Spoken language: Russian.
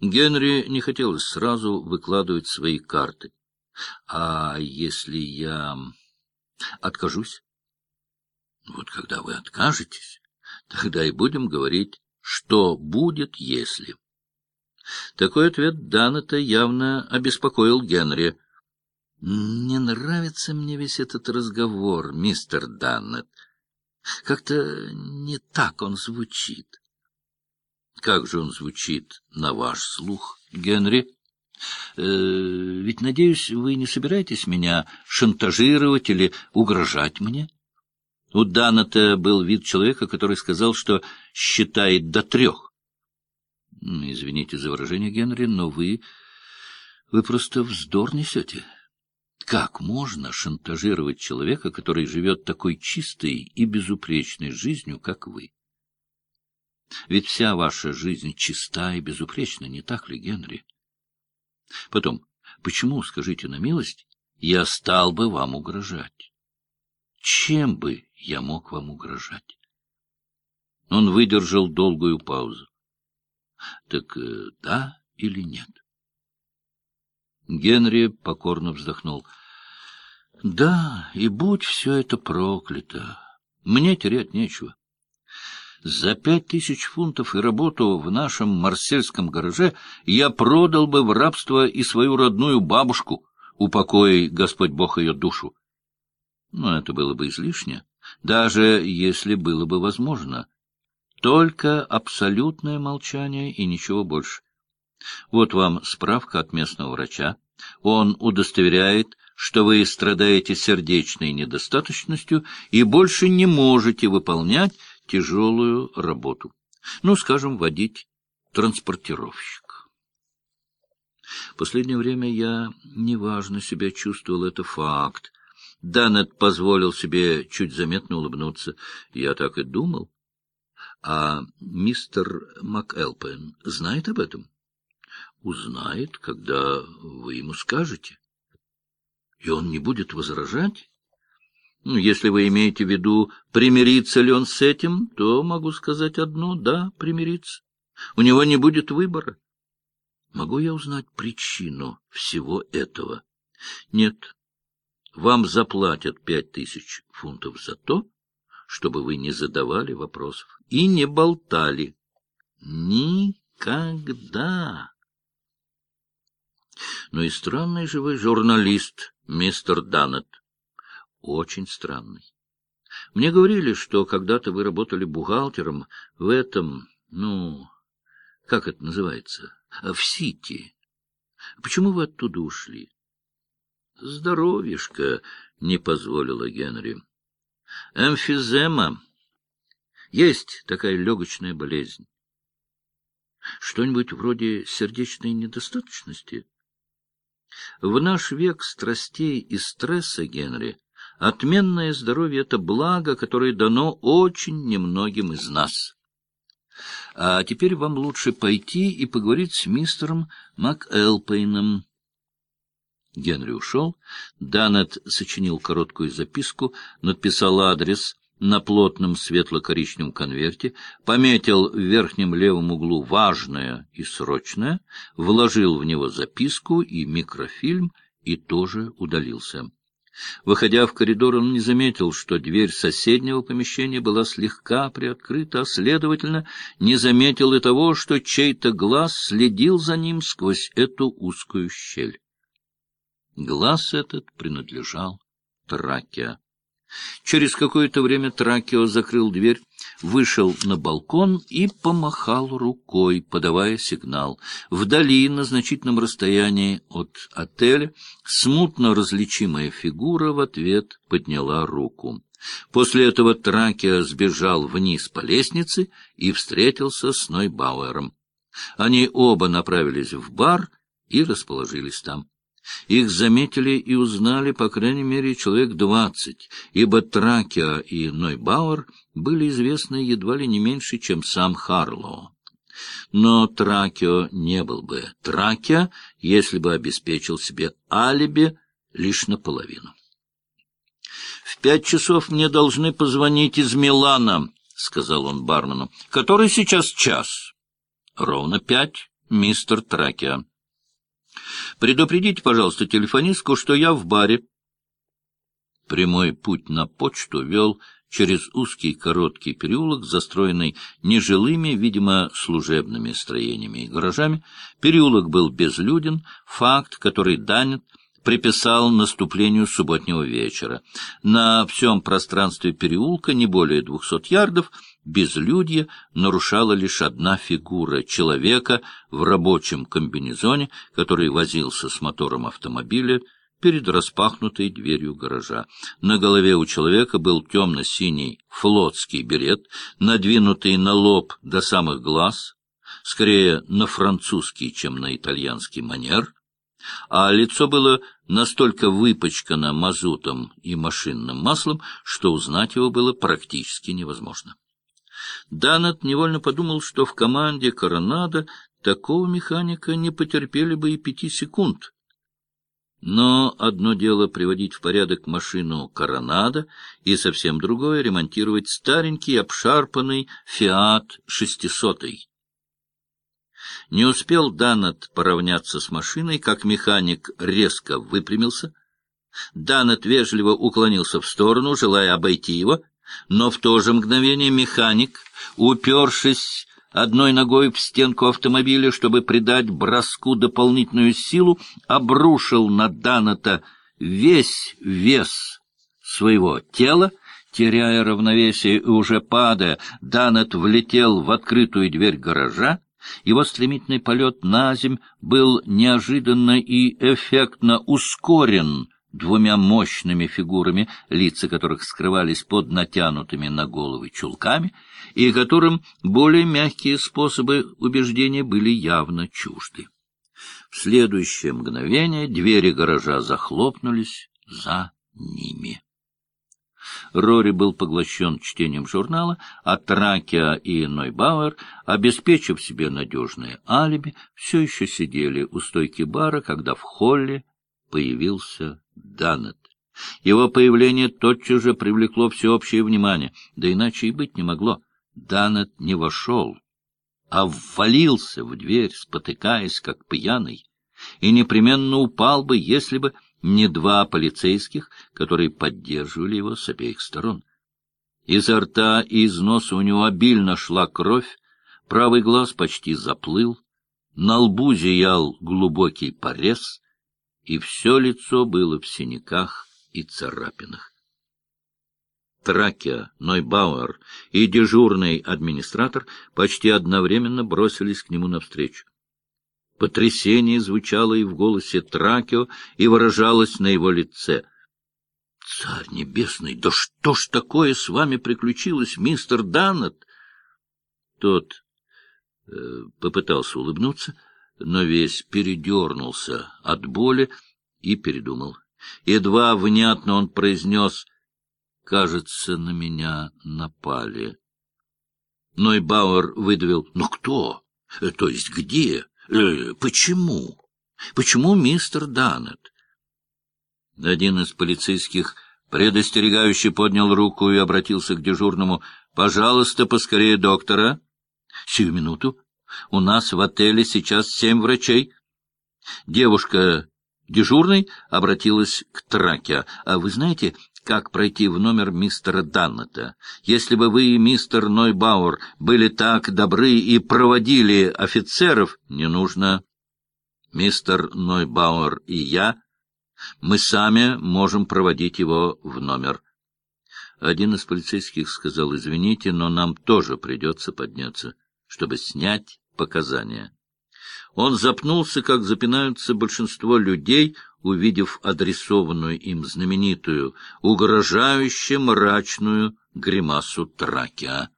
Генри не хотелось сразу выкладывать свои карты. А если я откажусь? Вот когда вы откажетесь, тогда и будем говорить, что будет, если. Такой ответ Даннета явно обеспокоил Генри. — Не нравится мне весь этот разговор, мистер Даннет. Как-то не так он звучит. — Как же он звучит на ваш слух, Генри? Э, ведь, надеюсь, вы не собираетесь меня шантажировать или угрожать мне? У Даната был вид человека, который сказал, что считает до трех. Извините за выражение, Генри, но вы... вы просто вздор несете. Как можно шантажировать человека, который живет такой чистой и безупречной жизнью, как вы? Ведь вся ваша жизнь чиста и безупречна, не так ли, Генри? Потом, почему, скажите на милость, я стал бы вам угрожать? Чем бы я мог вам угрожать? Он выдержал долгую паузу. Так э, да или нет? Генри покорно вздохнул. Да, и будь все это проклято. Мне терять нечего. За пять тысяч фунтов и работу в нашем марсельском гараже я продал бы в рабство и свою родную бабушку, упокой Господь Бог ее душу. Но это было бы излишне, даже если было бы возможно. Только абсолютное молчание и ничего больше. Вот вам справка от местного врача. Он удостоверяет, что вы страдаете сердечной недостаточностью и больше не можете выполнять тяжелую работу. Ну, скажем, водить транспортировщик. Последнее время я неважно себя чувствовал, это факт. Данет позволил себе чуть заметно улыбнуться. Я так и думал. А мистер МакЭлпен знает об этом? Узнает, когда вы ему скажете. И он не будет возражать? Ну, если вы имеете в виду, примирится ли он с этим, то могу сказать одно — да, примирится. У него не будет выбора. Могу я узнать причину всего этого? Нет. Вам заплатят пять тысяч фунтов за то, чтобы вы не задавали вопросов и не болтали. Никогда. Ну и странный же вы журналист, мистер Даннет. Очень странный. Мне говорили, что когда-то вы работали бухгалтером в этом, ну, как это называется, в Сити. Почему вы оттуда ушли? Здоровьишко не позволило Генри. Эмфизема. Есть такая легочная болезнь. Что-нибудь вроде сердечной недостаточности? В наш век страстей и стресса, Генри, отменное здоровье — это благо, которое дано очень немногим из нас. А теперь вам лучше пойти и поговорить с мистером МакЭлпейном. Генри ушел. Данет сочинил короткую записку, написал адрес на плотном светло-коричневом конверте, пометил в верхнем левом углу «важное» и «срочное», вложил в него записку и микрофильм и тоже удалился. Выходя в коридор, он не заметил, что дверь соседнего помещения была слегка приоткрыта, а, следовательно, не заметил и того, что чей-то глаз следил за ним сквозь эту узкую щель. Глаз этот принадлежал Тракия. Через какое-то время Тракио закрыл дверь, вышел на балкон и помахал рукой, подавая сигнал. Вдали, на значительном расстоянии от отеля, смутно различимая фигура в ответ подняла руку. После этого Тракио сбежал вниз по лестнице и встретился с Нойбауэром. Они оба направились в бар и расположились там. Их заметили и узнали, по крайней мере, человек двадцать, ибо Тракия и Нойбауэр были известны едва ли не меньше, чем сам Харлоу. Но Тракио не был бы Тракия, если бы обеспечил себе алиби лишь наполовину. — В пять часов мне должны позвонить из Милана, — сказал он бармену. — Который сейчас час? — Ровно пять, мистер Тракия. Предупредите, пожалуйста, телефонистку, что я в баре. Прямой путь на почту вел через узкий короткий переулок, застроенный нежилыми, видимо, служебными строениями и гаражами. Переулок был безлюден, факт, который Данет приписал наступлению субботнего вечера. На всем пространстве переулка, не более двухсот ярдов, безлюдье нарушала лишь одна фигура человека в рабочем комбинезоне, который возился с мотором автомобиля, перед распахнутой дверью гаража. На голове у человека был темно-синий флотский берет, надвинутый на лоб до самых глаз, скорее на французский, чем на итальянский манер, а лицо было настолько выпачкано мазутом и машинным маслом, что узнать его было практически невозможно. Данет невольно подумал, что в команде Коронада такого механика не потерпели бы и пяти секунд — но одно дело приводить в порядок машину «Коронада» и совсем другое — ремонтировать старенький обшарпанный «Фиат» шестисотый. Не успел Данет поравняться с машиной, как механик резко выпрямился. Данет вежливо уклонился в сторону, желая обойти его, но в то же мгновение механик, упершись одной ногой в стенку автомобиля, чтобы придать броску дополнительную силу, обрушил на Даната весь вес своего тела, теряя равновесие и уже падая, Данет влетел в открытую дверь гаража, его стремительный полет на земь был неожиданно и эффектно ускорен двумя мощными фигурами, лица которых скрывались под натянутыми на головы чулками, и которым более мягкие способы убеждения были явно чужды. В следующее мгновение двери гаража захлопнулись за ними. Рори был поглощен чтением журнала, а Тракия и Нойбауэр, обеспечив себе надежное алиби, все еще сидели у стойки бара, когда в холле появился Данет. Его появление тотчас же привлекло всеобщее внимание, да иначе и быть не могло. Данет не вошел, а ввалился в дверь, спотыкаясь, как пьяный, и непременно упал бы, если бы не два полицейских, которые поддерживали его с обеих сторон. Изо рта и из носа у него обильно шла кровь, правый глаз почти заплыл, на лбу зиял глубокий порез, и все лицо было в синяках и царапинах. Тракия, Нойбауэр и дежурный администратор почти одновременно бросились к нему навстречу. Потрясение звучало и в голосе Тракио, и выражалось на его лице. — Царь небесный, да что ж такое с вами приключилось, мистер Даннет? Тот э, попытался улыбнуться, но весь передернулся от боли и передумал. Едва внятно он произнес «Кажется, на меня напали». Нойбауэр выдавил «Ну кто? То есть где? Э, почему? Почему мистер Даннет?» Один из полицейских предостерегающе поднял руку и обратился к дежурному «Пожалуйста, поскорее доктора». «Сию минуту. У нас в отеле сейчас семь врачей». Девушка дежурной обратилась к Траке. «А вы знаете, как пройти в номер мистера Даннета? Если бы вы, мистер Нойбауэр, были так добры и проводили офицеров, не нужно. Мистер Нойбауэр и я, мы сами можем проводить его в номер». Один из полицейских сказал, «Извините, но нам тоже придется подняться, чтобы снять показания». Он запнулся, как запинаются большинство людей, увидев адресованную им знаменитую, угрожающе мрачную гримасу Тракия.